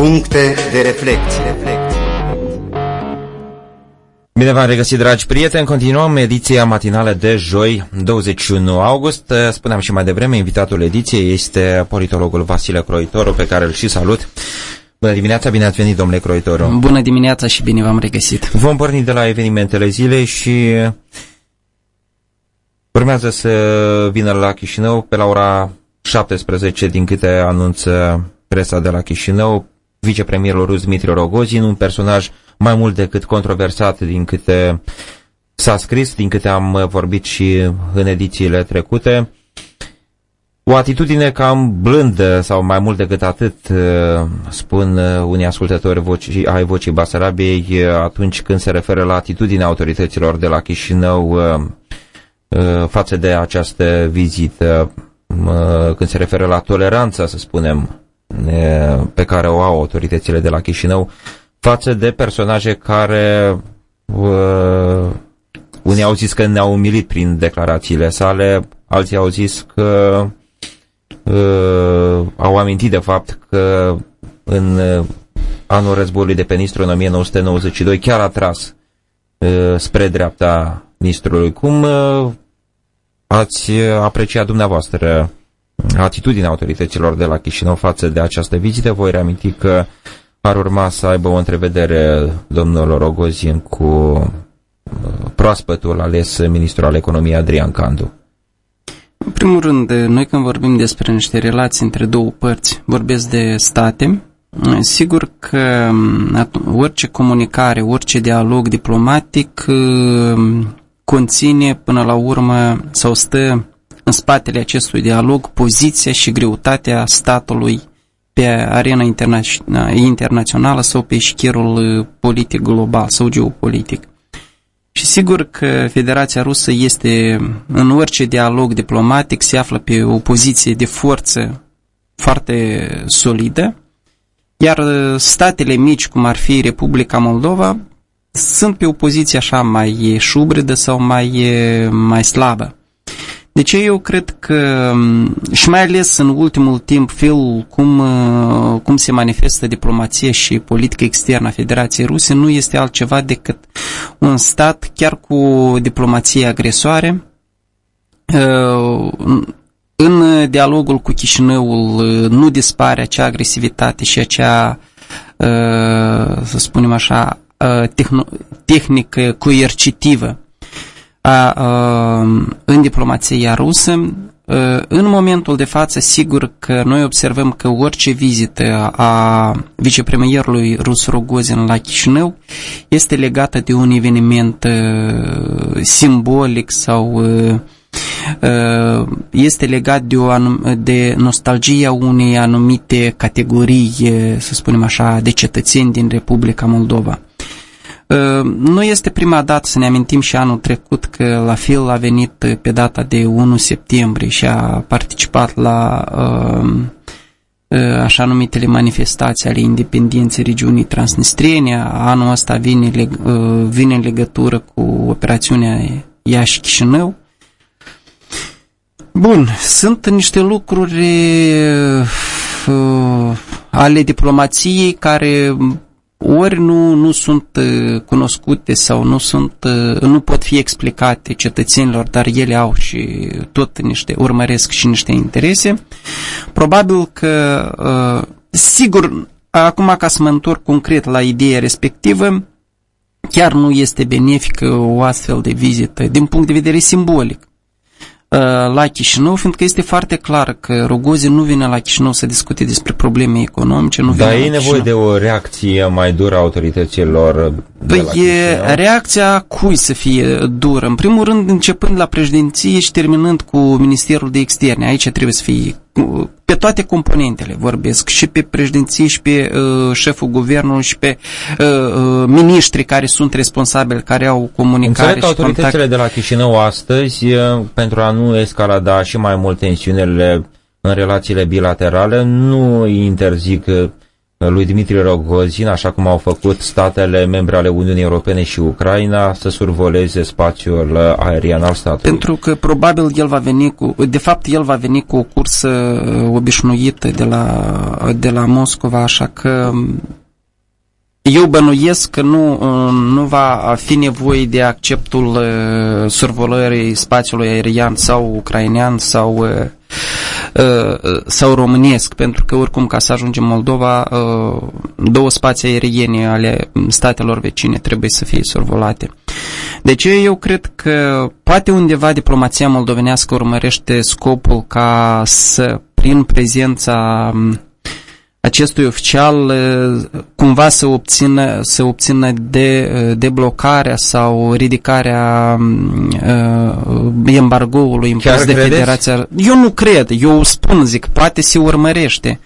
Puncte de reflecție. Bine v-am regăsit, dragi prieteni. Continuăm ediția matinală de joi, 21 august. Spuneam și mai devreme, invitatul ediției este politologul Vasile Croitoru, pe care îl și salut. Bună dimineața, bine ați venit, domnule Croitoru. Bună dimineața și bine v-am regăsit. Vom porni de la evenimentele zilei și urmează să vină la Chișinău pe la ora 17, din câte anunță presa de la Chișinău, vicepremierul rus Dmitri Rogozin, un personaj mai mult decât controversat din câte s-a scris, din câte am vorbit și în edițiile trecute. O atitudine cam blândă sau mai mult decât atât, spun unii ascultători voci, ai vocii Basarabiei atunci când se referă la atitudinea autorităților de la Chișinău față de această vizită, când se referă la toleranța, să spunem, pe care o au autoritățile de la Chișinău față de personaje care uh, unii au zis că ne-au umilit prin declarațiile sale, alții au zis că uh, au amintit de fapt că în uh, anul războiului de pe Nistru în 1992 chiar a tras uh, spre dreapta Nistrului. Cum uh, ați apreciat dumneavoastră atitudinea autorităților de la Chișinău față de această vizită. Voi reaminti că ar urma să aibă o întrevedere domnul Rogozin cu uh, proaspătul ales ministrul al economiei Adrian Candu. În primul rând, noi când vorbim despre niște relații între două părți, vorbesc de state, sigur că um, orice comunicare, orice dialog diplomatic um, conține până la urmă sau stă în spatele acestui dialog poziția și greutatea statului pe arena interna internațională sau pe șchierul uh, politic global sau geopolitic. Și sigur că Federația Rusă este în orice dialog diplomatic se află pe o poziție de forță foarte solidă, iar uh, statele mici, cum ar fi Republica Moldova, sunt pe o poziție așa mai șubredă sau mai, mai slabă. Deci eu cred că, și mai ales în ultimul timp, felul cum, uh, cum se manifestă diplomația și politica externă a Federației Ruse nu este altceva decât un stat chiar cu diplomație agresoare, uh, în dialogul cu Chișinăul uh, nu dispare acea agresivitate și acea, să spunem așa, tehnică coercitivă a, a, în diplomația rusă, în momentul de față, sigur că noi observăm că orice vizită a vicepremierului rus Rogozin la Chișinău este legată de un eveniment simbolic sau este legat de, o anum- de nostalgia unei anumite categorii, să spunem așa, de cetățeni din Republica Moldova. Ă, nu este prima dată să ne amintim și anul trecut că la fel a venit pe data de 1 septembrie și a participat la ă, ă, așa numitele manifestații ale independenței regiunii Transnistrenia. Anul ăsta vine, vine în legătură cu operațiunea Iași-Chișinău. Bun, sunt niște lucruri ale diplomației care ori nu, nu sunt uh, cunoscute sau nu, sunt, uh, nu pot fi explicate cetățenilor, dar ele au și tot niște, urmăresc și niște interese. Probabil că, uh, sigur, acum ca să mă întorc concret la ideea respectivă, chiar nu este benefică o astfel de vizită din punct de vedere simbolic. Uh, la Chișinău, fiindcă este foarte clar că Rogozin nu vine la Chișinău să discute despre probleme economice, nu vine Dar e nevoie de o reacție mai dură a autorităților Păi e reacția cui să fie dură? În primul rând, începând la președinție și terminând cu Ministerul de Externe. Aici trebuie să fie pe toate componentele vorbesc, și pe președinție, și pe uh, șeful guvernului, și pe uh, uh, miniștri care sunt responsabili, care au comunicare Înțeleg că autoritățile contact. de la Chișinău astăzi, uh, pentru a nu escalada și mai mult tensiunile în relațiile bilaterale, nu interzic uh, lui Dimitri Rogozin, așa cum au făcut statele membre ale Uniunii Europene și Ucraina, să survoleze spațiul aerian al statului. Pentru că probabil el va veni cu, de fapt el va veni cu o cursă uh, obișnuită de la, de la Moscova, așa că eu bănuiesc că nu, uh, nu va fi nevoie de acceptul uh, survolării spațiului aerian sau ucrainean sau, uh, sau românesc, pentru că oricum ca să ajungem Moldova, două spații aeriene ale statelor vecine trebuie să fie survolate. Deci eu cred că poate undeva diplomația moldovenească urmărește scopul ca să, prin prezența acestui oficial cumva să obțină, să obțină de, deblocarea sau ridicarea uh, embargoului impus de Federația. Eu nu cred, eu spun, zic, poate se urmărește.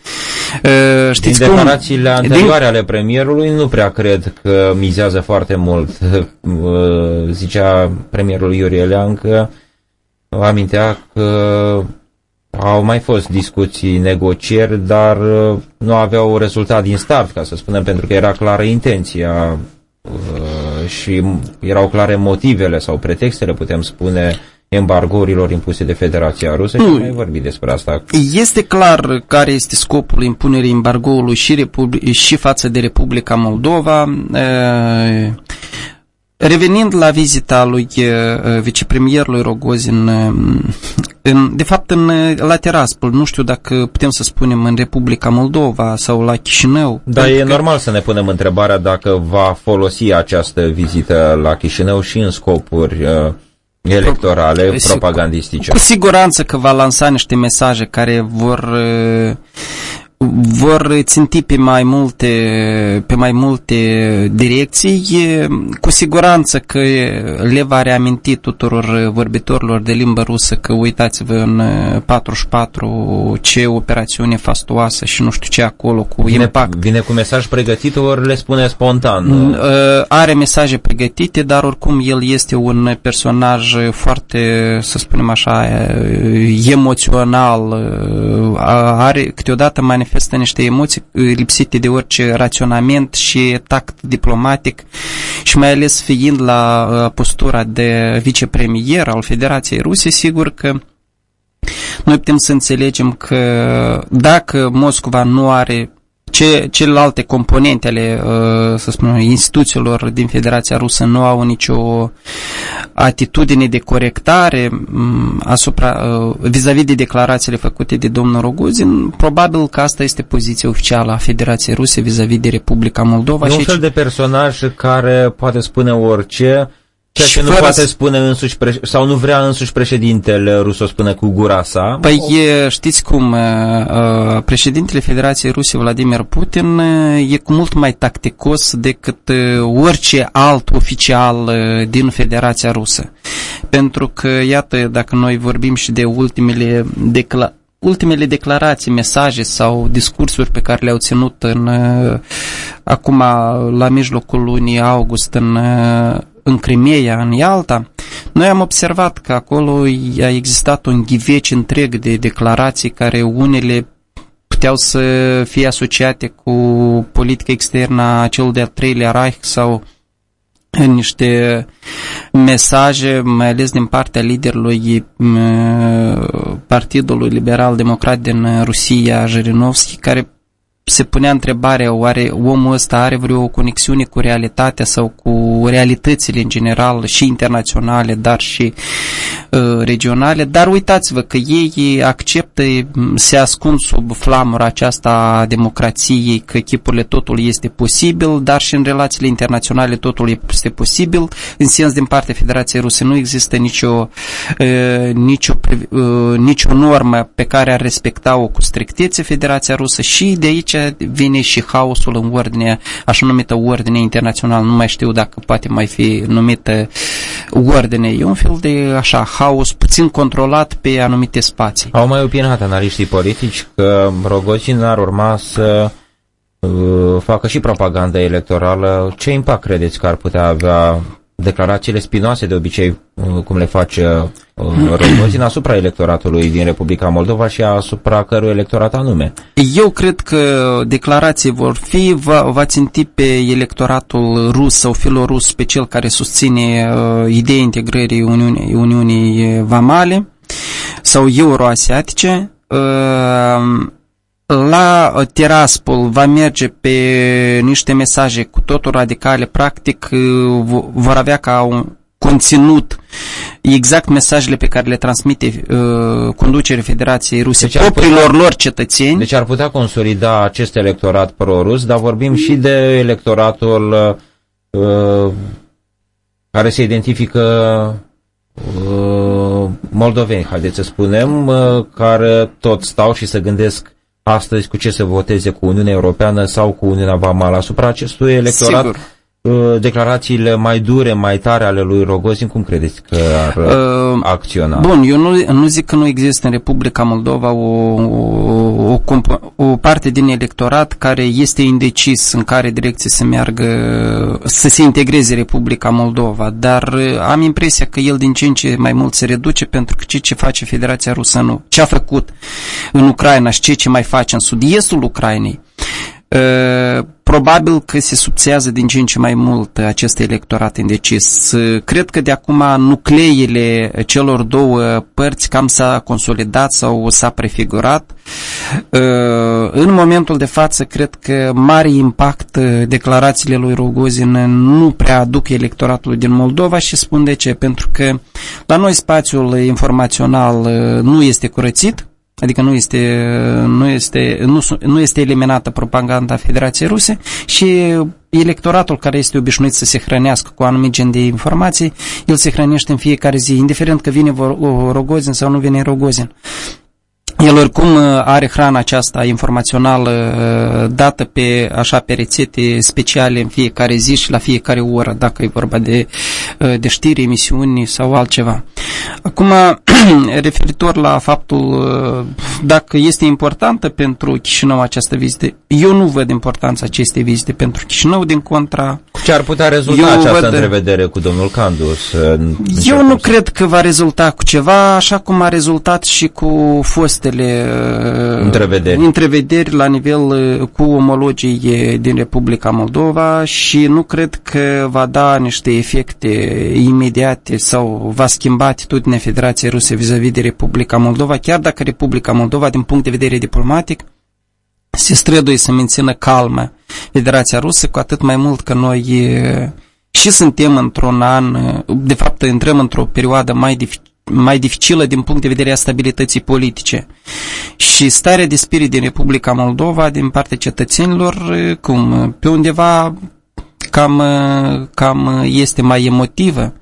Uh, știți Din declarațiile cum? anterioare Din... ale premierului nu prea cred că mizează foarte mult. Uh, zicea premierul Iurie Leancă, amintea că au mai fost discuții, negocieri, dar uh, nu aveau rezultat din start, ca să spunem, pentru că era clară intenția uh, și erau clare motivele sau pretextele, putem spune, embargourilor impuse de Federația Rusă și mai vorbi despre asta. Este clar care este scopul impunerii embargoului și, Republi- și față de Republica Moldova. Uh, Revenind la vizita lui uh, vicepremierului Rogozin, uh, în, de fapt în, la Tiraspol, nu știu dacă putem să spunem în Republica Moldova sau la Chișinău. Da, e că... normal să ne punem întrebarea dacă va folosi această vizită la Chișinău și în scopuri uh, electorale, Pro propagandistice. Cu siguranță că va lansa niște mesaje care vor uh, vor ținti pe mai multe, pe mai multe direcții, cu siguranță că le va reaminti tuturor vorbitorilor de limbă rusă că uitați-vă în 44 ce operațiune fastoasă și nu știu ce acolo cu vine, impact. Vine cu mesaj pregătit ori le spune spontan? Uh, are mesaje pregătite, dar oricum el este un personaj foarte, să spunem așa, emoțional, are câteodată manifestă manifestă niște emoții uh, lipsite de orice raționament și tact diplomatic și mai ales fiind la uh, postura de vicepremier al Federației Ruse, sigur că noi putem să înțelegem că dacă Moscova nu are ce, celelalte componente ale, uh, să spunem, instituțiilor din Federația Rusă nu au nicio atitudine de corectare mm, asupra, uh, vis-a-vis -vis de declarațiile făcute de domnul Rogozin, probabil că asta este poziția oficială a Federației Ruse vis-a-vis -vis de Republica Moldova. E un fel de personaj care poate spune orice, Ceea ce nu poate spune însuși pre... sau nu vrea însuși președintele rus să spună cu gura sa. Păi știți cum, președintele Federației Ruse Vladimir Putin e cu mult mai tacticos decât orice alt oficial din Federația Rusă. Pentru că, iată, dacă noi vorbim și de ultimele declarații ultimele declarații, mesaje sau discursuri pe care le-au ținut în, acum la mijlocul lunii august în în Crimea, în Ialta, noi am observat că acolo a existat un ghiveci întreg de declarații care unele puteau să fie asociate cu politica externă a cel de-al treilea Reich sau niște mesaje, mai ales din partea liderului Partidului Liberal Democrat din Rusia, Jirinovski, care se punea întrebarea, oare omul ăsta are vreo conexiune cu realitatea sau cu realitățile în general și internaționale, dar și uh, regionale, dar uitați-vă că ei acceptă, se ascund sub flamura aceasta a democrației, că chipurile totul este posibil, dar și în relațiile internaționale totul este posibil, în sens din partea Federației Ruse nu există nicio, uh, nicio, uh, nicio normă pe care ar respecta-o cu strictețe Federația Rusă și de aici vine și haosul în ordine, așa numită ordine internațională, nu mai știu dacă poate mai fi numită ordine. E un fel de așa haos puțin controlat pe anumite spații. Au mai opinat analiștii politici că Rogozin ar urma să uh, facă și propaganda electorală. Ce impact credeți că ar putea avea declarațiile spinoase de obicei, uh, cum le face uh, Rogozin, asupra electoratului din Republica Moldova și asupra cărui electorat anume. Eu cred că declarații vor fi, va, va ținti pe electoratul rus sau filorus, pe cel care susține uh, ideea integrării Uniunii, Uniunii Vamale sau euroasiatice. Uh, la Tiraspol va merge pe niște mesaje cu totul radicale, practic uh, vor avea ca un conținut exact mesajele pe care le transmite uh, conducerea Federației Ruse deci propriilor putea, lor cetățeni. Deci ar putea consolida acest electorat pro-rus, dar vorbim și de electoratul uh, care se identifică uh, moldoveni, haideți să spunem, uh, care tot stau și se gândesc astăzi cu ce să voteze cu Uniunea Europeană sau cu Uniunea Vamală. Asupra acestui electorat Sigur. Uh, declarațiile mai dure, mai tare ale lui Rogozin, cum credeți că ar uh, acționa? Bun, eu nu, nu zic că nu există în Republica Moldova o, o, o, o parte din electorat care este indecis în care direcție să meargă, să se integreze Republica Moldova, dar uh, am impresia că el din ce în ce mai mult se reduce pentru că ce, ce face Federația Rusă nu. Ce a făcut în Ucraina și ce ce mai face în sud-estul Ucrainei probabil că se subțiază din ce în ce mai mult acest electorat indecis. Cred că de acum nucleile celor două părți cam s-a consolidat sau s-a prefigurat. În momentul de față, cred că mare impact declarațiile lui Rogozin nu prea aduc electoratul din Moldova și spun de ce. Pentru că la noi spațiul informațional nu este curățit, Adică nu este, nu este, nu, nu este eliminată propaganda Federației Ruse și electoratul care este obișnuit să se hrănească cu anumit gen de informații, el se hrănește în fiecare zi, indiferent că vine Rogozin sau nu vine Rogozin. El oricum uh, are hrana aceasta informațională uh, dată pe, așa, pe rețete speciale în fiecare zi și la fiecare oră, dacă e vorba de, uh, de știri, emisiuni sau altceva. Acum, referitor la faptul dacă este importantă pentru Chișinău această vizită, eu nu văd importanța acestei vizite pentru Chișinău, din contra... Ce ar putea rezulta eu această văd, întrevedere cu domnul Candus? Eu nu cred că va rezulta cu ceva, așa cum a rezultat și cu fostele unele uh, întrevederi. întrevederi la nivel uh, cu omologii din Republica Moldova și nu cred că va da niște efecte imediate sau va schimba atitudinea Federației Ruse vis-a-vis de Republica Moldova, chiar dacă Republica Moldova, din punct de vedere diplomatic, se străduie să mențină calmă Federația Rusă, cu atât mai mult că noi uh, și suntem într-un an, de fapt intrăm într-o perioadă mai dificilă mai dificilă din punct de vedere a stabilității politice. Și starea de spirit din Republica Moldova, din partea cetățenilor, cum, pe undeva cam, cam este mai emotivă.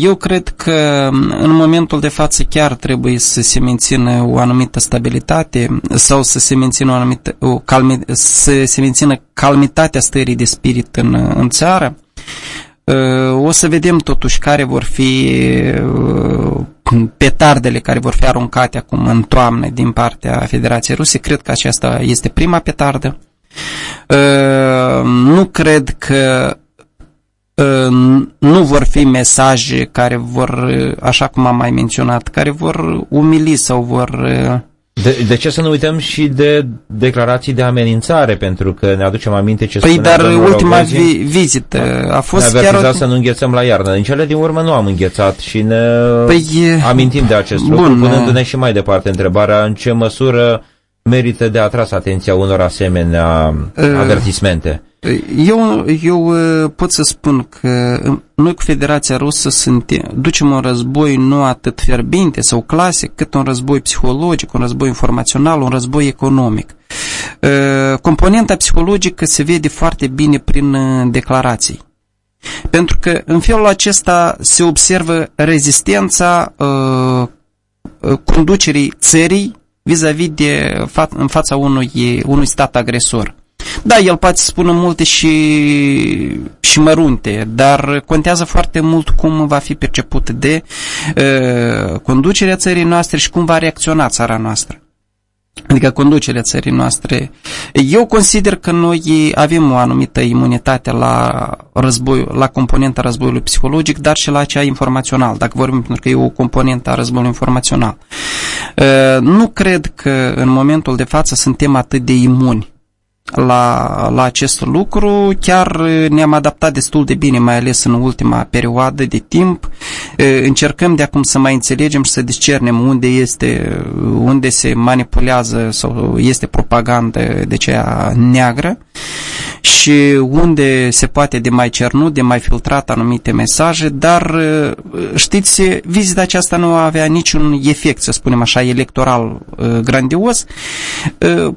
Eu cred că în momentul de față chiar trebuie să se mențină o anumită stabilitate sau să se mențină o anumită, o calmi, să se mențină calmitatea stării de spirit în, în țară o să vedem totuși care vor fi uh, petardele care vor fi aruncate acum în toamnă din partea Federației Ruse. Cred că aceasta este prima petardă. Uh, nu cred că uh, nu vor fi mesaje care vor, așa cum am mai menționat, care vor umili sau vor de, de ce să nu uităm și de declarații de amenințare, pentru că ne aducem aminte ce Păi dar ultima vi vizită a fost ne chiar... O... să nu înghețăm la iarnă. În cele din urmă nu am înghețat și ne păi, amintim de acest lucru, bun, punându-ne și mai departe întrebarea în ce măsură merită de atras atenția unor asemenea uh, avertismente. Eu, eu uh, pot să spun că noi cu Federația Rusă suntem, ducem un război nu atât fierbinte sau clasic, cât un război psihologic, un război informațional, un război economic. Uh, componenta psihologică se vede foarte bine prin uh, declarații. Pentru că în felul acesta se observă rezistența conducerii țării vis-a-vis -vis de fa- în fața unui, unui stat agresor. Da, el poate să spună multe și, și mărunte, dar contează foarte mult cum va fi perceput de uh, conducerea țării noastre și cum va reacționa țara noastră. adică conducerea țării noastre. Eu consider că noi avem o anumită imunitate la război, la componenta războiului psihologic, dar și la cea informațional, dacă vorbim pentru că e o componentă a războiului informațional. Nu cred că în momentul de față suntem atât de imuni la, la acest lucru. Chiar ne-am adaptat destul de bine, mai ales în ultima perioadă de timp. Încercăm de acum să mai înțelegem și să discernem unde este, unde se manipulează sau este propagandă de cea neagră și unde se poate de mai cernut, de mai filtrat anumite mesaje, dar știți, vizita aceasta nu avea niciun efect, să spunem așa, electoral grandios.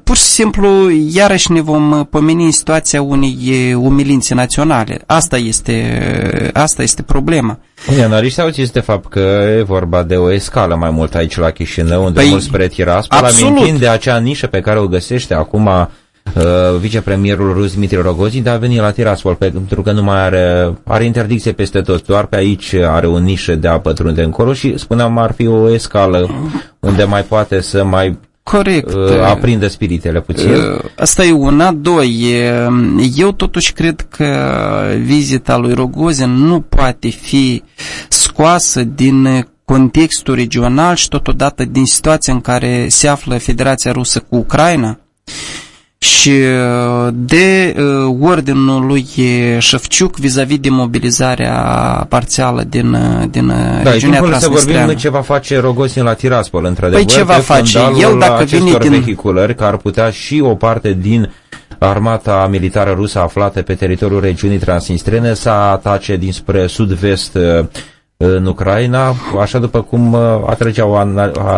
Pur și simplu, iarăși ne vom pomeni în situația unei umilințe naționale. Asta este, asta este problema. Unii analiști au zis de fapt că e vorba de o escală mai mult aici la Chișinău, unde păi, mult spre Tiraspol, amintind de acea nișă pe care o găsește acum uh, vicepremierul rus Dmitri Rogozin, dar a venit la Tiraspol pentru că nu mai are, are interdicție peste tot, doar pe aici are o nișă de apă trunde încolo și spuneam ar fi o escală unde mai poate să mai Corect. Uh, aprinde spiritele puțin. Uh, asta e una. Doi, eu totuși cred că vizita lui Rogozin nu poate fi scoasă din contextul regional și totodată din situația în care se află Federația Rusă cu Ucraina și uh, de uh, ordinul lui Șefciuc vis-a-vis de mobilizarea parțială din, uh, din da, regiunea Transnistreană. să vorbim ce va face Rogosin la Tiraspol, într-adevăr. Păi ce va face? El dacă vine din... vehiculări, că ar putea și o parte din armata militară rusă aflată pe teritoriul regiunii Transnistrene să atace dinspre sud-vest în Ucraina, așa după cum atrăgeau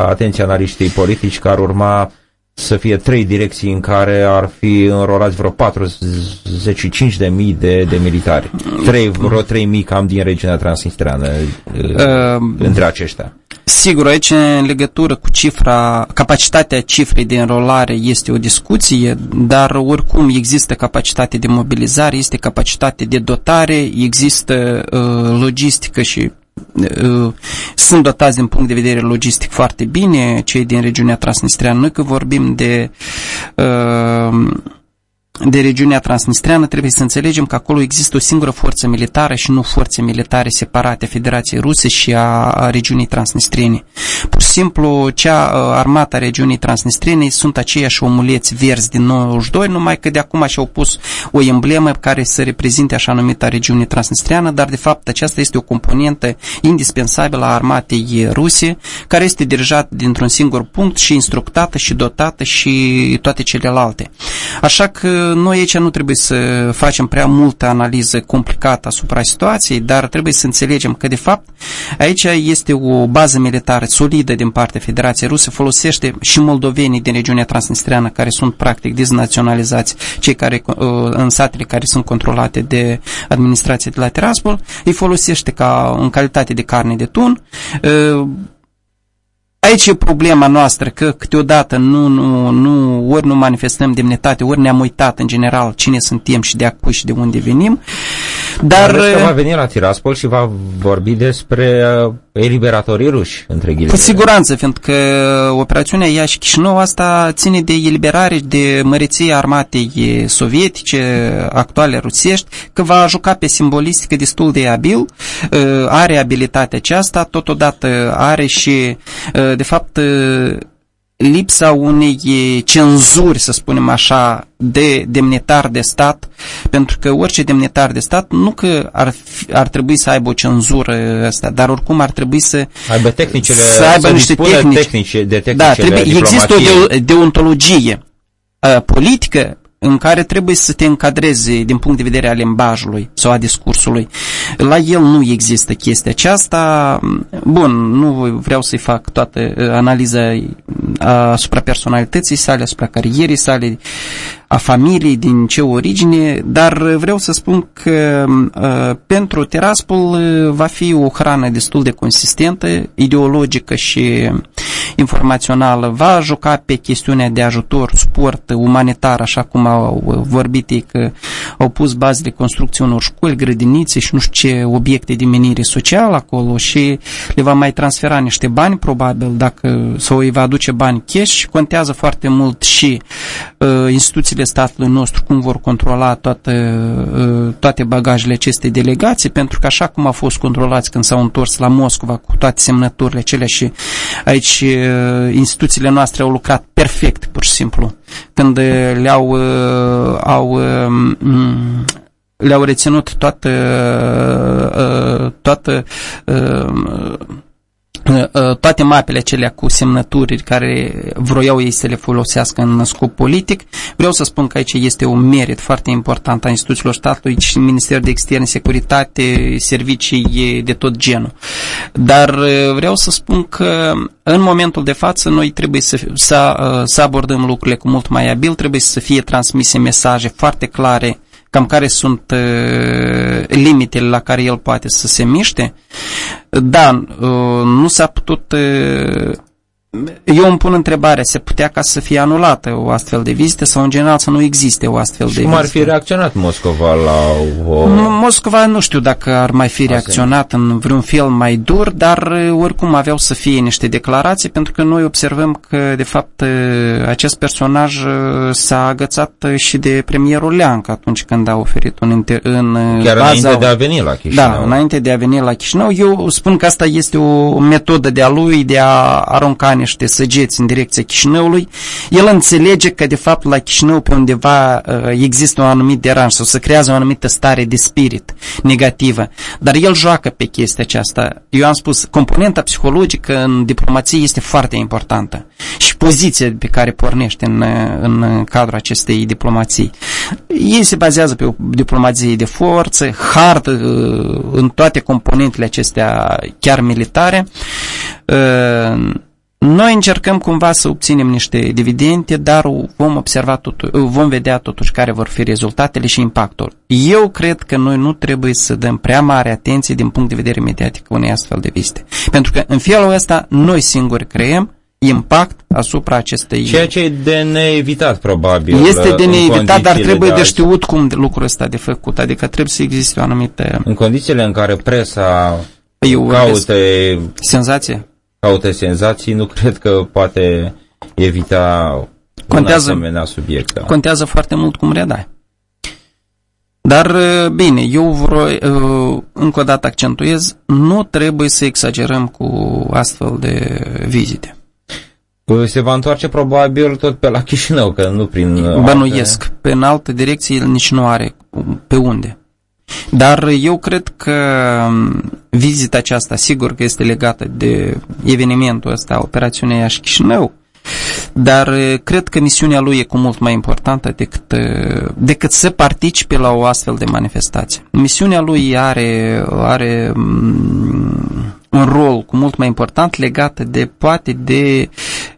atenția analiștii politici că ar urma să fie trei direcții în care ar fi înrolați vreo 45 de mii de, de militari. Trei, vreo 3 mii cam din regiunea transnistreană uh, între aceștia. Sigur, aici în legătură cu cifra, capacitatea cifrei de înrolare este o discuție, dar oricum există capacitate de mobilizare, este capacitate de dotare, există uh, logistică și Uh, sunt dotați din punct de vedere logistic foarte bine, cei din regiunea Transnistreană. Noi că vorbim de uh, de regiunea transnistreană, trebuie să înțelegem că acolo există o singură forță militară și nu forțe militare separate a Federației Ruse și a, a regiunii transnistrene. Pur și simplu, cea armata regiunii transnistrene sunt aceiași omuleți verzi din 92, numai că de acum și-au pus o emblemă care să reprezinte așa numita regiune transnistreană, dar de fapt aceasta este o componentă indispensabilă a armatei ruse, care este dirijată dintr-un singur punct și instructată și dotată și toate celelalte. Așa că noi aici nu trebuie să facem prea multă analiză complicată asupra situației, dar trebuie să înțelegem că, de fapt, aici este o bază militară solidă din partea Federației Rusă, folosește și moldovenii din regiunea transnistreană, care sunt practic deznaționalizați, cei care uh, în satele care sunt controlate de administrația de la Tiraspol, îi folosește ca în calitate de carne de tun, uh, Aici e problema noastră, că câteodată nu, nu, nu, ori nu manifestăm demnitate, ori ne-am uitat în general cine suntem și de acui și de unde venim. Dar... Dar va veni la Tiraspol și va vorbi despre uh, eliberatorii ruși, între ghilimele. Cu siguranță, fiindcă operațiunea Iași Chișinău asta ține de eliberare, de măreție armatei sovietice, actuale rusești, că va juca pe simbolistică destul de abil, uh, are abilitatea aceasta, totodată are și, uh, de fapt, uh, lipsa unei cenzuri, să spunem așa, de demnitar de stat, pentru că orice demnitar de stat nu că ar, fi, ar trebui să aibă o cenzură asta, dar oricum ar trebui să aibă tehnicile, să aibă să niște tehnici. tehnice, de tehnicile da, trebuie, există o de, deontologie uh, politică în care trebuie să te încadrezi din punct de vedere al limbajului sau a discursului. La el nu există chestia aceasta. Bun, nu vreau să-i fac toată uh, analiza uh, asupra personalității sale, asupra carierei sale, a familiei, din ce origine, dar vreau să spun că uh, pentru Tiraspol uh, va fi o hrană destul de consistentă, ideologică și informațională. Va juca pe chestiunea de ajutor, sport umanitar, așa cum au vorbit ei că au pus bază de construcție unor școli, grădinițe și nu știu ce obiecte de menire socială acolo și le va mai transfera niște bani probabil dacă sau îi va aduce bani cash și contează foarte mult și uh, instituțiile statului nostru cum vor controla toate, uh, toate bagajele acestei delegații pentru că așa cum au fost controlați când s-au întors la Moscova cu toate semnăturile acelea și aici uh, instituțiile noastre au lucrat perfect pur și simplu. Când le-au uh, au, uh, le-au reținut toată, uh, toată toate mapele acelea cu semnături care vroiau ei să le folosească în scop politic. Vreau să spun că aici este un merit foarte important a instituțiilor statului și Ministerul de Externe, Securitate, servicii de tot genul. Dar vreau să spun că în momentul de față noi trebuie să, să, să abordăm lucrurile cu mult mai abil, trebuie să fie transmise mesaje foarte clare cam care sunt uh, limitele la care el poate să se miște. Da, uh, nu s-a putut uh, eu îmi pun întrebarea, se putea ca să fie anulată o astfel de vizită sau în general să nu existe o astfel de vizită? Cum ar fi reacționat Moscova la o... Moscova nu știu dacă ar mai fi reacționat în vreun fel mai dur, dar uh, oricum aveau să fie niște declarații pentru că noi observăm că de fapt uh, acest personaj uh, s-a agățat și de premierul Leanc atunci când a oferit un inter... în Chiar baza... înainte de a veni la Chișinău. Da, înainte de a veni la Chișinău. Eu spun că asta este o metodă de a lui de a arunca niște săgeți în direcția Chișinăului, el înțelege că de fapt la Chișinău pe undeva uh, există un anumit deranj sau se creează o anumită stare de spirit negativă, dar el joacă pe chestia aceasta. Eu am spus, componenta psihologică în diplomație este foarte importantă și poziția pe care pornește în, în cadrul acestei diplomații. Ei se bazează pe o diplomație de forță, hard uh, în toate componentele acestea chiar militare. Uh, noi încercăm cumva să obținem niște dividende, dar vom observa totu- vom vedea totuși care vor fi rezultatele și impactul. Eu cred că noi nu trebuie să dăm prea mare atenție din punct de vedere mediatic unei astfel de vizite. Pentru că în felul ăsta noi singuri creăm impact asupra acestei... Ceea ce e de neevitat, probabil. Este de neevitat, dar trebuie de, de știut cum lucrul ăsta de făcut. Adică trebuie să existe o anumită... În condițiile în care presa Eu caută... Senzație? Caută senzații, nu cred că poate evita contează, un asemenea subiect. Da. Contează foarte mult cum redai. Dar, uh, bine, eu vreau, uh, încă o dată accentuez, nu trebuie să exagerăm cu astfel de vizite. Păi, se va întoarce probabil tot pe la Chișinău, că nu prin... Bănuiesc. Alte... Pe în alte direcții el nici nu are pe unde. Dar eu cred că um, vizita aceasta, sigur că este legată de evenimentul ăsta, operațiunea Iași Chișinău, dar uh, cred că misiunea lui e cu mult mai importantă decât, uh, decât să participe la o astfel de manifestație. Misiunea lui are, are um, un rol cu mult mai important legat de, poate, de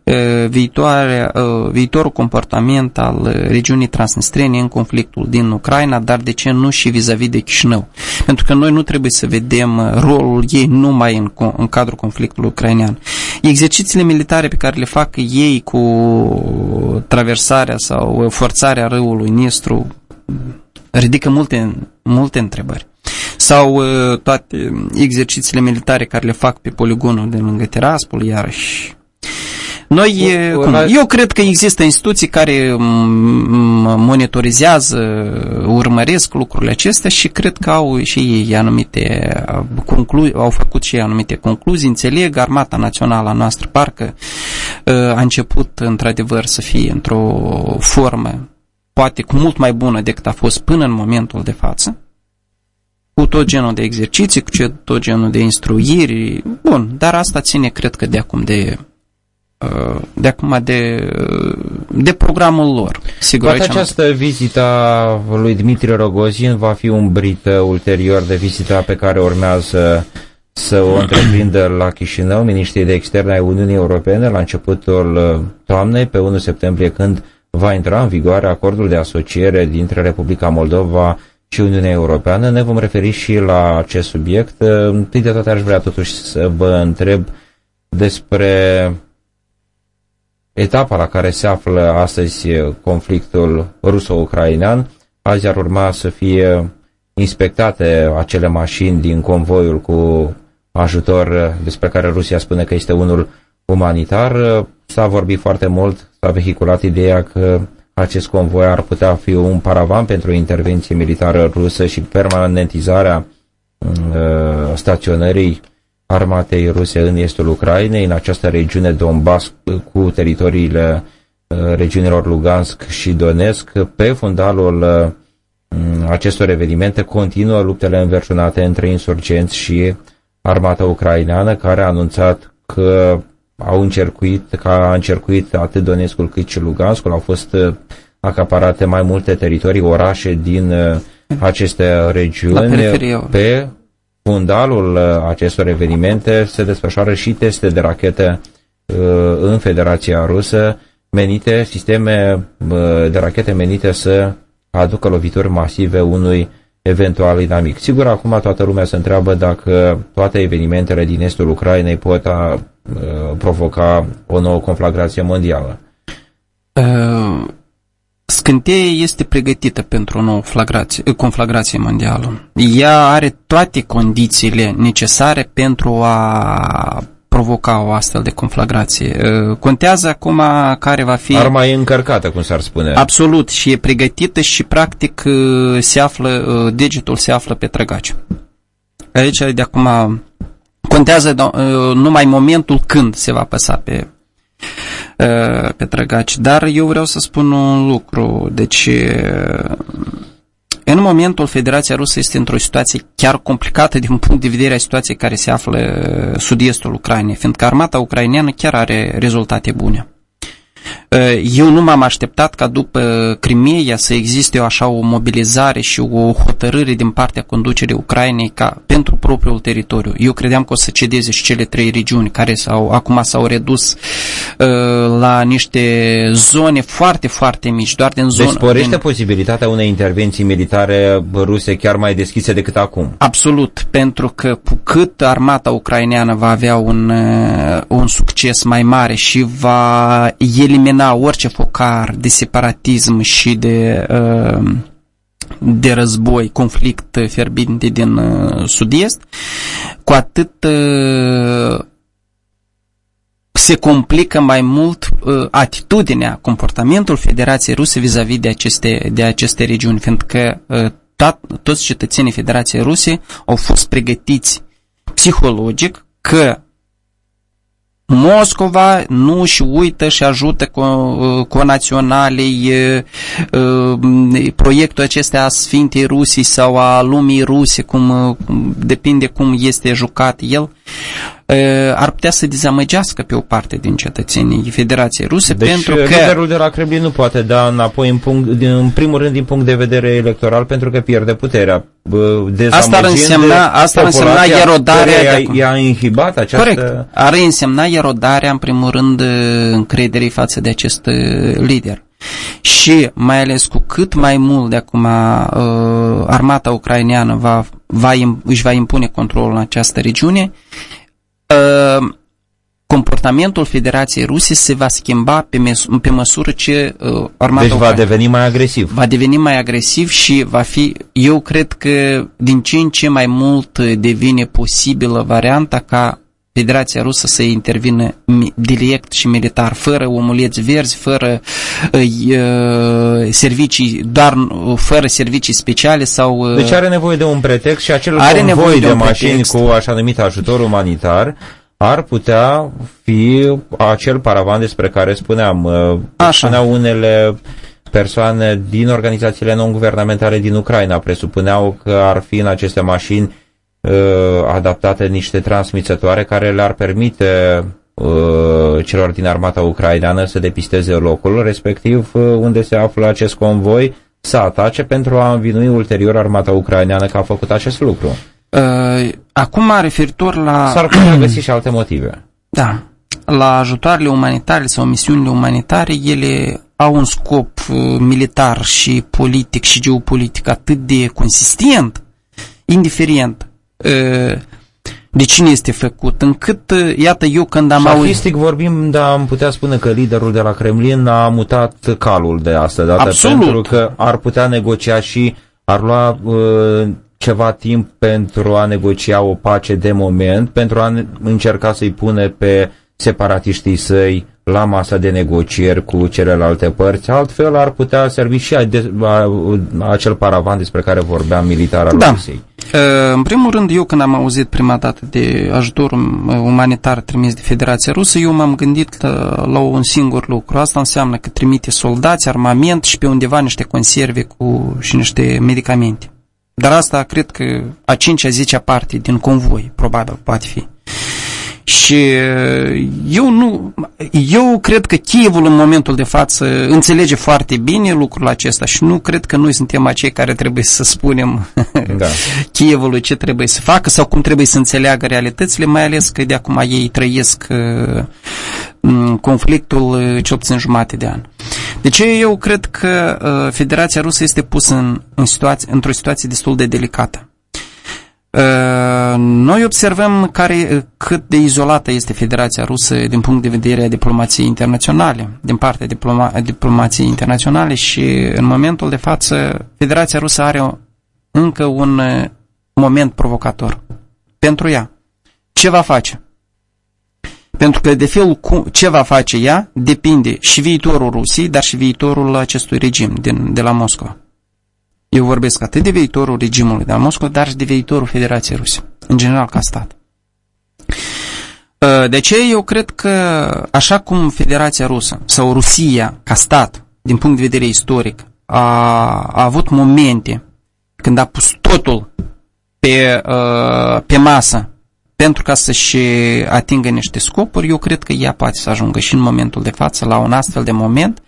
uh, viitoare, uh, viitorul comportament al uh, regiunii transnistrene în conflictul din Ucraina, dar de ce nu și vis-a-vis -vis de Chișinău? Pentru că noi nu trebuie să vedem uh, rolul ei numai în, în cadrul conflictului ucrainean. Exercițiile militare pe care le fac ei cu traversarea sau forțarea râului Nistru ridică multe, multe întrebări sau uh, toate exercițiile militare care le fac pe poligonul de lângă Tiraspol, iarăși. Noi, cum, eu cred că există instituții care monitorizează, urmăresc lucrurile acestea și cred că au și ei anumite concluzii, au făcut și ei anumite concluzii, înțeleg, Armata Națională a noastră parcă uh, a început într-adevăr să fie într-o formă poate cu mult mai bună decât a fost până în momentul de față cu tot genul de exerciții, cu tot genul de instruiri, bun, dar asta ține, cred că, de acum de uh, de acum de, uh, de programul lor. Sigur, Poate această nu... vizită a lui Dmitri Rogozin va fi umbrită ulterior de vizita pe care urmează să o întreprindă la Chișinău, ministrii de externe ai Uniunii Europene, la începutul uh, toamnei, pe 1 septembrie, când va intra în vigoare acordul de asociere dintre Republica Moldova și Uniunea Europeană. Ne vom referi și la acest subiect. Întâi de toate aș vrea totuși să vă întreb despre etapa la care se află astăzi conflictul ruso-ucrainean. Azi ar urma să fie inspectate acele mașini din convoiul cu ajutor despre care Rusia spune că este unul umanitar. S-a vorbit foarte mult, s-a vehiculat ideea că acest convoi ar putea fi un paravan pentru o intervenție militară rusă și permanentizarea uh, staționării armatei ruse în estul Ucrainei, în această regiune Donbass cu teritoriile uh, regiunilor Lugansk și Donetsk. Pe fundalul uh, acestor evenimente continuă luptele înverșunate între insurgenți și armata ucraineană, care a anunțat că au încercuit, că a încercuit atât Donetskul cât și Luganskul, au fost uh, acaparate mai multe teritorii, orașe din aceste regiuni. Pe fundalul acestor evenimente se desfășoară și teste de rachete în Federația Rusă, menite, sisteme de rachete menite să aducă lovituri masive unui eventual inamic. Sigur, acum toată lumea se întreabă dacă toate evenimentele din estul Ucrainei pot a, uh, provoca o nouă conflagrație mondială. Uh, Scânteie este pregătită pentru o nouă flagrație, conflagrație mondială. Ea are toate condițiile necesare pentru a provoca o astfel de conflagrație. Uh, contează acum care va fi... Arma e încărcată, cum s-ar spune. Absolut, și e pregătită și practic uh, se află, uh, degetul se află pe trăgaci. Aici de acum contează numai momentul când se va păsa pe, pe trăgaci. Dar eu vreau să spun un lucru. Deci în momentul Federația Rusă este într-o situație chiar complicată din punct de vedere a situației care se află sud-estul Ucrainei, fiindcă armata ucraineană chiar are rezultate bune. Eu nu m-am așteptat ca după Crimea să existe o așa o mobilizare și o hotărâre din partea conducerii Ucrainei ca pentru propriul teritoriu. Eu credeam că o să cedeze și cele trei regiuni care s-au, acum s-au redus uh, la niște zone foarte, foarte mici, doar din zone. Deci sporește din... posibilitatea unei intervenții militare ruse chiar mai deschise decât acum. Absolut, pentru că cu cât armata ucraineană va avea un, uh, un succes mai mare și va elimina orice focar de separatism și de, uh, de război, conflict fierbinte din uh, sud-est, cu atât uh, se complică mai mult atitudinea, comportamentul Federației Ruse vis-a-vis -vis de, aceste, de aceste regiuni, fiindcă tot, toți cetățenii Federației Ruse au fost pregătiți psihologic că Moscova nu și uită și ajută cu naționalei proiectul acesta a Sfintei Rusii sau a lumii ruse, cum, depinde cum este jucat el, ar putea să dezamăgească pe o parte din cetățenii Federației Ruse deci, pentru că... liderul de la Kremlin nu poate da înapoi în, punct, în primul rând din punct de vedere electoral pentru că pierde puterea. Asta ar însemna, asta ar însemna erodarea... I-a inhibat această... Corect. Ar însemna erodarea în primul rând încrederii față de acest lider. Și mai ales cu cât mai mult de acum uh, armata ucraineană va, va, își va impune controlul în această regiune, uh, comportamentul Federației Ruse se va schimba pe, pe măsură ce uh, armata Deci va deveni mai agresiv. Va deveni mai agresiv și va fi, eu cred că din ce în ce mai mult devine posibilă varianta ca Federația Rusă să intervină direct și militar, fără omuleți verzi, fără uh, uh servicii, doar uh, fără servicii speciale sau... Uh, deci are nevoie de un pretext și acel are convoi de, de mașini pretext. cu așa numit ajutor umanitar ar putea fi acel paravan despre care spuneam. Uh, așa. Spuneau unele persoane din organizațiile non-guvernamentale din Ucraina, presupuneau că ar fi în aceste mașini uh, adaptate niște transmițătoare care le-ar permite uh, celor din armata ucraineană să depisteze locul respectiv uh, unde se află acest convoi să atace pentru a învinui ulterior armata ucraineană că a făcut acest lucru. Uh, acum, referitor la... S-ar putea găsi și alte motive. Da. La ajutoarele umanitare sau misiunile umanitare, ele au un scop uh, militar și politic și geopolitic atât de consistent, indiferent uh, de cine este făcut, încât, uh, iată, eu când am auzit... Statistic vorbim, dar am putea spune că liderul de la Kremlin a mutat calul de asta dată, Absolut. pentru că ar putea negocia și ar lua uh, ceva timp pentru a negocia o pace de moment, pentru a încerca să-i pune pe separatiștii săi la masa de negocieri cu celelalte părți, altfel ar putea servi și a, a, acel paravan despre care vorbeam militar al da. Rusiei. În primul rând, eu când am auzit prima dată de ajutor umanitar trimis de Federația Rusă, eu m-am gândit la, la un singur lucru. Asta înseamnă că trimite soldați, armament și pe undeva niște conserve cu, și niște medicamente. Dar asta cred că a cincea, zecea parte din convoi, probabil, poate fi. Și uh, eu nu, eu cred că Kievul în momentul de față înțelege foarte bine lucrul acesta și nu cred că noi suntem acei care trebuie să spunem da. Kievului ce trebuie să facă sau cum trebuie să înțeleagă realitățile, mai ales că de acum ei trăiesc uh, conflictul uh, ce puțin jumate de an. Deci eu cred că Federația Rusă este pusă în, în situație, într-o situație destul de delicată. Uh, noi observăm care, cât de izolată este Federația Rusă din punct de vedere a diplomației internaționale, din partea diploma, diplomației internaționale și în momentul de față Federația Rusă are încă un uh, moment provocator pentru ea. Ce va face? Pentru că de fel cu, ce va face ea depinde și viitorul Rusiei, dar și viitorul acestui regim din, de la Moscova. Eu vorbesc atât de viitorul regimului de la Moscova, dar și de viitorul Federației Ruse, în general ca stat. Uh, de ce eu cred că așa cum Federația Rusă sau Rusia ca stat, din punct de vedere istoric, a, a avut momente când a pus totul pe, uh, pe masă pentru ca să-și atingă niște scopuri, eu cred că ea poate să ajungă și în momentul de față la un astfel de moment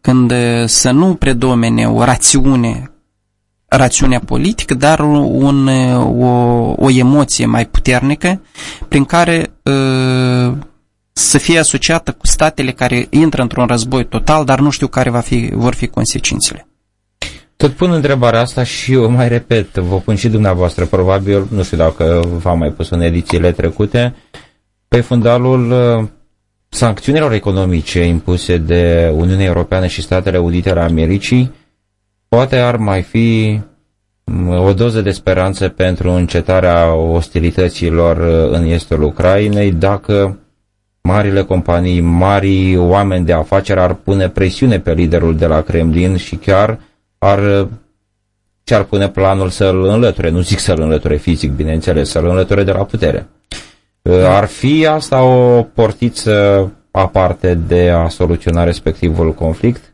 când uh, să nu predomine o rațiune rațiunea politică, dar un, o, o emoție mai puternică prin care uh, să fie asociată cu statele care intră într-un război total, dar nu știu care va fi, vor fi consecințele. Tot pun întrebarea asta și eu mai repet, vă pun și dumneavoastră, probabil, nu știu dacă v-am mai pus în edițiile trecute, pe fundalul uh, sancțiunilor economice impuse de Uniunea Europeană și Statele Unite ale Americii, Poate ar mai fi mm, o doză de speranță pentru încetarea ostilităților uh, în estul Ucrainei dacă marile companii, mari oameni de afaceri ar pune presiune pe liderul de la Kremlin și chiar ar și-ar pune planul să-l înlăture, nu zic să-l înlăture fizic, bineînțeles, să-l înlăture de la putere. Uh, ar fi asta o portiță aparte de a soluționa respectivul conflict?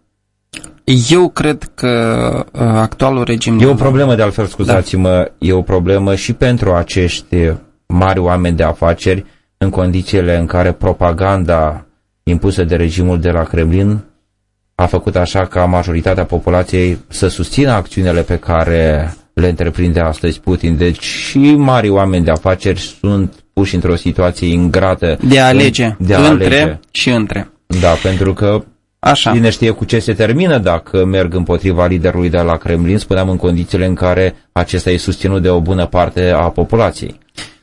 Eu cred că uh, actualul regim... E o problemă, de altfel, scuzați-mă, da. e o problemă și pentru acești mari oameni de afaceri în condițiile în care propaganda impusă de regimul de la Kremlin a făcut așa ca majoritatea populației să susțină acțiunile pe care le întreprinde astăzi Putin. Deci și mari oameni de afaceri sunt puși într-o situație ingrată. De a alege. De a între alege. și între. Da, pentru că Așa. Cine știe cu ce se termină dacă merg împotriva liderului de la Kremlin, spuneam în condițiile în care acesta e susținut de o bună parte a populației.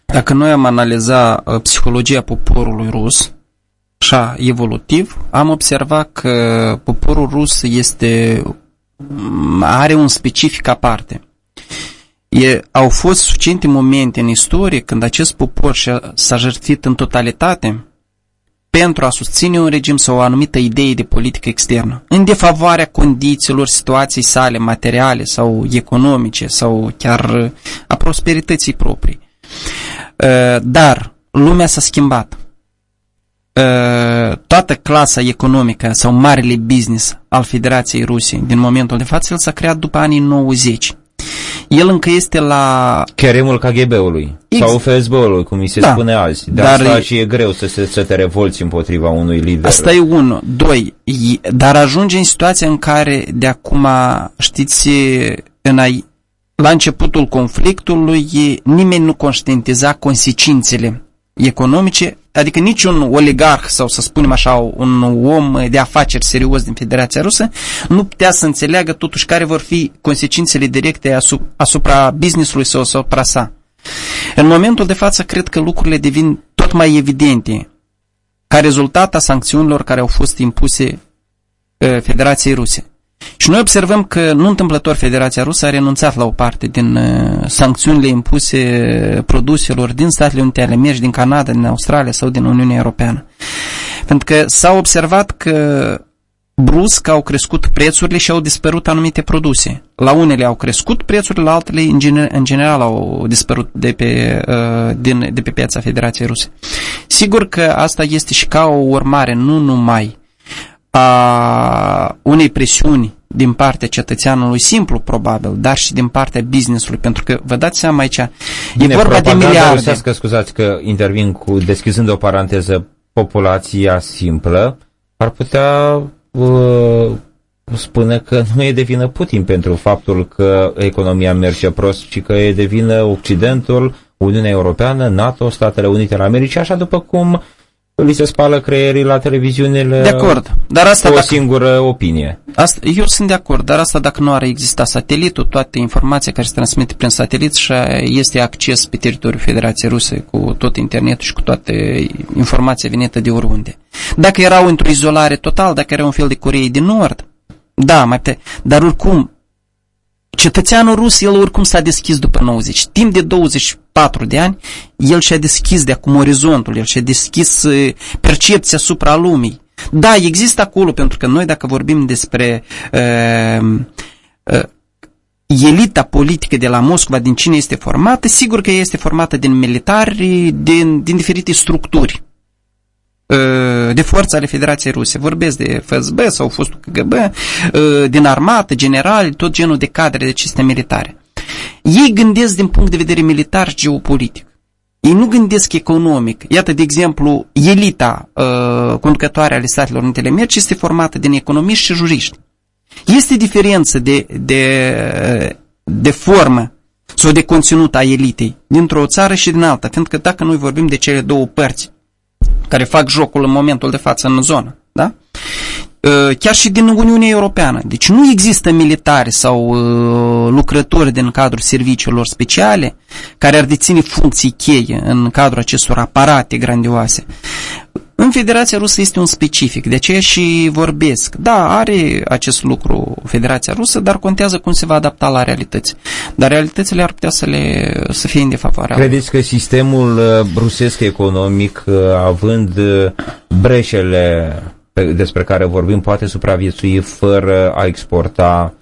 Dacă noi am analiza uh, psihologia poporului rus, așa, evolutiv, am observat că poporul rus este, mm, are un specific aparte. E, au fost suficiente momente în istorie când acest popor s-a jertfit în totalitate pentru a susține un regim sau o anumită idee de politică externă, în defavoarea condițiilor situației sale materiale sau economice sau chiar a prosperității proprii. Uh, dar lumea s-a schimbat. Uh, toată clasa economică sau marele business al Federației Rusiei din momentul de față, el s-a creat după anii 90 el încă este la... Cheremul KGB-ului Ex... sau FSB-ului, cum mi se da, spune azi. De dar asta și e greu să, se, să te revolți împotriva unui lider. Asta e unul. Doi, dar ajunge în situația în care de acum, știți, în ai, la începutul conflictului nimeni nu conștientiza consecințele economice adică niciun oligarh sau să spunem așa un om de afaceri serios din Federația Rusă nu putea să înțeleagă totuși care vor fi consecințele directe asupra, asupra business-ului sau asupra sa. În momentul de față cred că lucrurile devin tot mai evidente ca rezultat a sancțiunilor care au fost impuse uh, Federației Ruse. Și noi observăm că nu întâmplător Federația Rusă a renunțat la o parte din uh, sancțiunile impuse produselor din Statele Unite ale Americii, din Canada, din Australia sau din Uniunea Europeană. Pentru că s-a observat că brusc au crescut prețurile și au dispărut anumite produse. La unele au crescut prețurile, la altele în, gener în general au dispărut de pe, uh, din, de pe piața Federației Ruse. Sigur că asta este și ca o urmare nu numai a unei presiuni din partea cetățeanului simplu, probabil, dar și din partea businessului, pentru că vă dați seama aici, Bine, e vorba de miliarde. Rusească, scuzați că intervin cu, deschizând o paranteză, populația simplă ar putea uh, spune că nu e de vină Putin pentru faptul că economia merge prost, ci că e de vină Occidentul, Uniunea Europeană, NATO, Statele Unite ale Americii, așa după cum li se spală creierii la televiziunile de acord. Dar asta cu o dacă, singură opinie. Asta, eu sunt de acord, dar asta dacă nu ar exista satelitul, toate informația care se transmite prin satelit și este acces pe teritoriul Federației Ruse cu tot internetul și cu toate informația venită de oriunde. Dacă erau într-o izolare total, dacă era un fel de Coreei din Nord, da, mai pe, dar oricum Cetățeanul rus, el oricum s-a deschis după 90. Timp de 24 de ani, el și-a deschis de acum orizontul, el și-a deschis uh, percepția asupra lumii. Da, există acolo, pentru că noi dacă vorbim despre uh, uh, elita politică de la Moscova, din cine este formată, sigur că este formată din militari, din, din diferite structuri. Uh, de forță ale Federației Ruse. Vorbesc de FSB sau fostul KGB, uh, din armată, generali, tot genul de cadre de aceste militare. Ei gândesc din punct de vedere militar și geopolitic. Ei nu gândesc economic. Iată, de exemplu, elita uh, conducătoare ale Statelor Unite ale Americii este formată din economiști și juriști. Este diferență de, de, de formă sau de conținut a elitei dintr-o țară și din alta, pentru că dacă noi vorbim de cele două părți care fac jocul în momentul de față în zonă. Da? Ă, chiar și din Uniunea Europeană. Deci nu există militari sau ă, lucrători din cadrul serviciilor speciale care ar deține funcții cheie în cadrul acestor aparate grandioase. În Federația Rusă este un specific, de aceea și vorbesc. Da, are acest lucru Federația Rusă, dar contează cum se va adapta la realități. Dar realitățile ar putea să, le, să fie în defavoarea. Credeți că sistemul uh, rusesc economic, uh, având uh, breșele despre care vorbim, poate supraviețui fără a exporta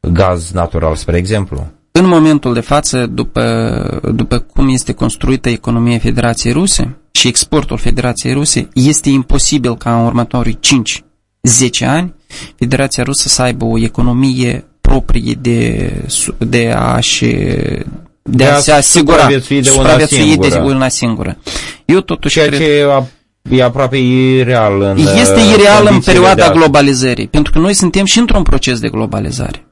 gaz natural, spre exemplu? În momentul de față, după, după cum este construită economia Federației Ruse, și exportul Federației Ruse, este imposibil ca în următorii 5-10 ani Federația Rusă să aibă o economie proprie de, de a-și de, de a, a se asigura supraviețui de una singură. De una singură. Eu totuși Ceea cred... ce e aproape ireal în Este ireal în perioada globalizării, pentru că noi suntem și într-un proces de globalizare.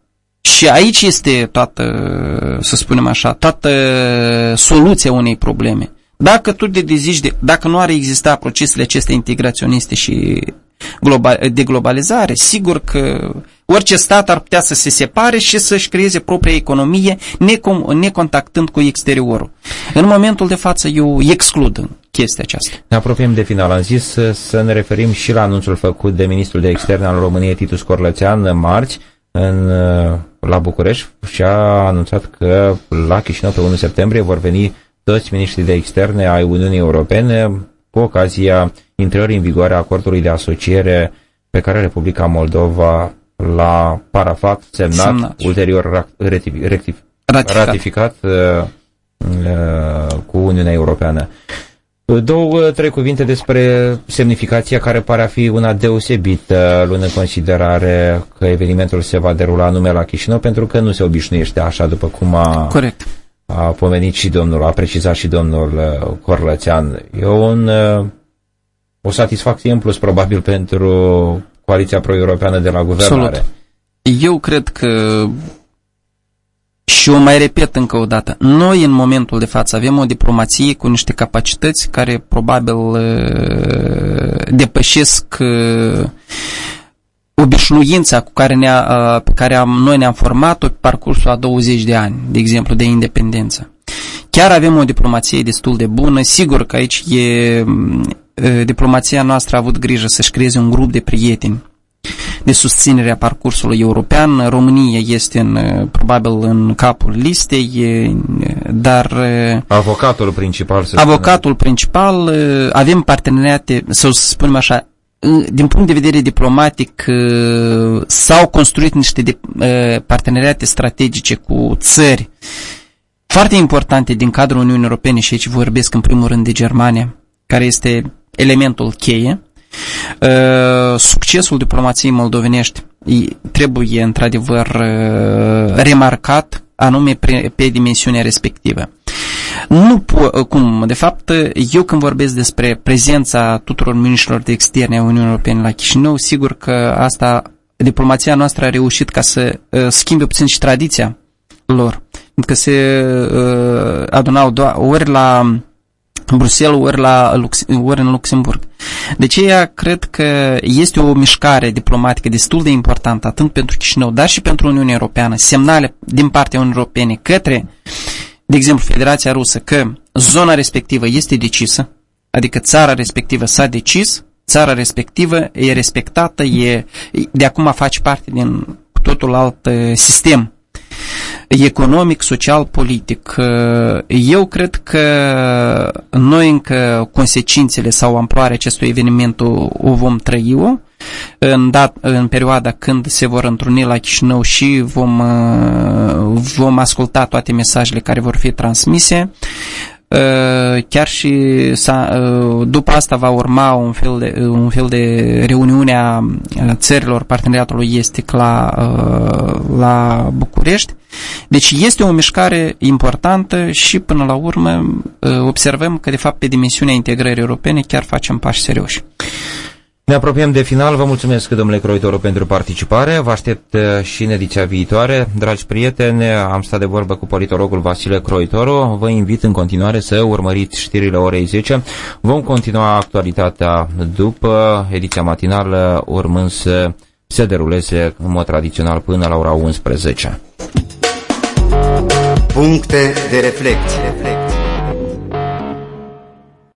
Și aici este toată, să spunem așa, toată soluția unei probleme. Dacă tu te dezici de, dacă nu ar exista procesele acestea integraționiste și global, de globalizare, sigur că orice stat ar putea să se separe și să-și creeze propria economie necom, necontactând cu exteriorul. În momentul de față eu exclud chestia aceasta. Ne apropiem de final. Am zis să, să ne referim și la anunțul făcut de ministrul de externe al României, Titus Corlățean, marți, în, la București și a anunțat că la Chișinău pe 1 septembrie vor veni toți miniștrii de externe ai Uniunii Europene cu ocazia intrării în vigoare a acordului de asociere pe care Republica Moldova l-a parafat, semnat, semnat. ulterior rectif, ratificat, ratificat uh, uh, cu Uniunea Europeană. Două, trei cuvinte despre semnificația care pare a fi una deosebită, luând în considerare că evenimentul se va derula nume la Chișinău, pentru că nu se obișnuiește așa după cum a Corect a pomenit și domnul, a precizat și domnul uh, Corlățean. E un, uh, o satisfacție în plus probabil pentru coaliția pro-europeană de la guvernare. Absolut. Eu cred că Și o mai repet încă o dată, noi în momentul de față avem o diplomație cu niște capacități care probabil uh, depășesc uh, obișnuința cu care, ne uh, pe care am, noi ne-am format-o pe parcursul a 20 de ani, de exemplu, de independență. Chiar avem o diplomație destul de bună, sigur că aici e, diplomația noastră a avut grijă să-și creeze un grup de prieteni de susținere a parcursului european. România este în, probabil în capul listei, dar... Avocatul principal. Să avocatul spune. principal, avem parteneriate, să spunem așa, din punct de vedere diplomatic s-au construit niște de, parteneriate strategice cu țări foarte importante din cadrul Uniunii Europene și aici vorbesc în primul rând de Germania, care este elementul cheie Uh, succesul diplomației moldovenești trebuie într-adevăr uh, remarcat anume pe dimensiunea respectivă. Nu uh, cum, de fapt, eu când vorbesc despre prezența tuturor miniștrilor de externe a Uniunii Europene la Chișinău, sigur că asta, diplomația noastră a reușit ca să schimbe puțin și tradiția lor. Pentru că se adunau doar ori la Bruxelles, ori, la Lux, ori în Luxemburg. De aceea cred că este o mișcare diplomatică destul de importantă atât pentru Chișinău, dar și pentru Uniunea Europeană, semnale din partea Uniunii Europene către, de exemplu, Federația Rusă, că zona respectivă este decisă, adică țara respectivă s-a decis, țara respectivă e respectată, e, de acum face parte din totul alt uh, sistem economic, social, politic. Eu cred că noi încă consecințele sau amploarea acestui eveniment o, o vom trăi-o în, dat, în perioada când se vor întruni la Chișinău și vom, vom asculta toate mesajele care vor fi transmise. Uh, chiar și uh, după asta va urma un fel de, un fel de reuniune a țărilor parteneriatului estic la, uh, la București. Deci este o mișcare importantă și până la urmă observăm că de fapt pe dimensiunea integrării europene chiar facem pași serioși. Ne apropiem de final. Vă mulțumesc, domnule Croitoru, pentru participare. Vă aștept uh, și în ediția viitoare. Dragi prieteni, am stat de vorbă cu politologul Vasile Croitoru. Vă invit în continuare să urmăriți știrile orei 10. Vom continua actualitatea după ediția matinală, urmând să se deruleze în mod tradițional până la ora 11. Puncte de reflecție.